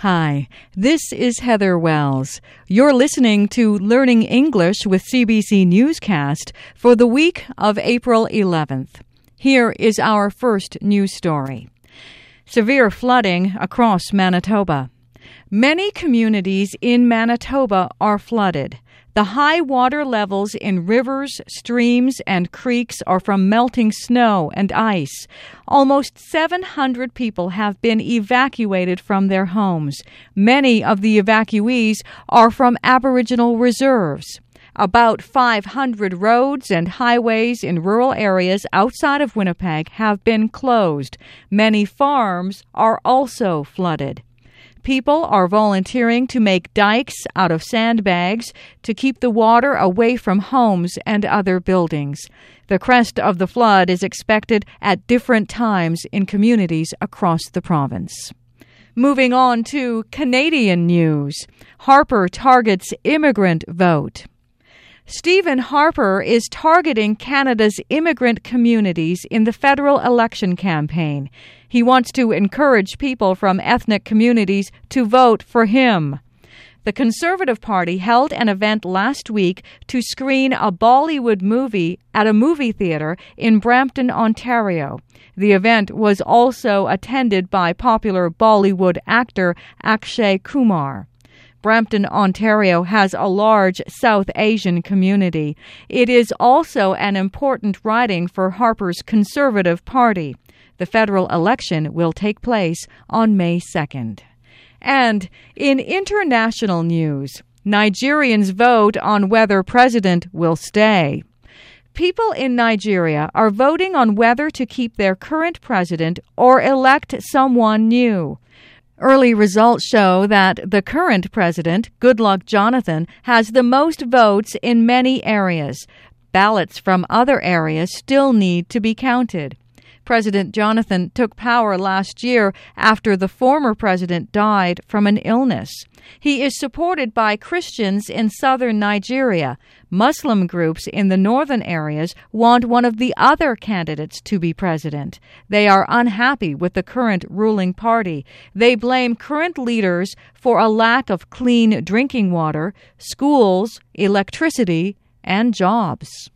Hi, this is Heather Wells. You're listening to Learning English with CBC Newscast for the week of April 11th. Here is our first news story Severe flooding across Manitoba. Many communities in Manitoba are flooded. The high water levels in rivers, streams, and creeks are from melting snow and ice. Almost 700 people have been evacuated from their homes. Many of the evacuees are from Aboriginal reserves. About 500 roads and highways in rural areas outside of Winnipeg have been closed. Many farms are also flooded. People are volunteering to make dikes out of sandbags to keep the water away from homes and other buildings. The crest of the flood is expected at different times in communities across the province. Moving on to Canadian news Harper targets immigrant vote. Stephen Harper is targeting Canada's immigrant communities in the federal election campaign. He wants to encourage people from ethnic communities to vote for him. The Conservative Party held an event last week to screen a Bollywood movie at a movie theater in Brampton, Ontario. The event was also attended by popular Bollywood actor Akshay Kumar. Brampton, Ontario has a large South Asian community. It is also an important riding for Harper's Conservative Party. The federal election will take place on May 2nd. And in international news, Nigerians vote on whether president will stay. People in Nigeria are voting on whether to keep their current president or elect someone new. Early results show that the current president, Goodluck Jonathan, has the most votes in many areas. Ballots from other areas still need to be counted. President Jonathan took power last year after the former president died from an illness. He is supported by Christians in southern Nigeria. Muslim groups in the northern areas want one of the other candidates to be president. They are unhappy with the current ruling party. They blame current leaders for a lack of clean drinking water, schools, electricity, and jobs.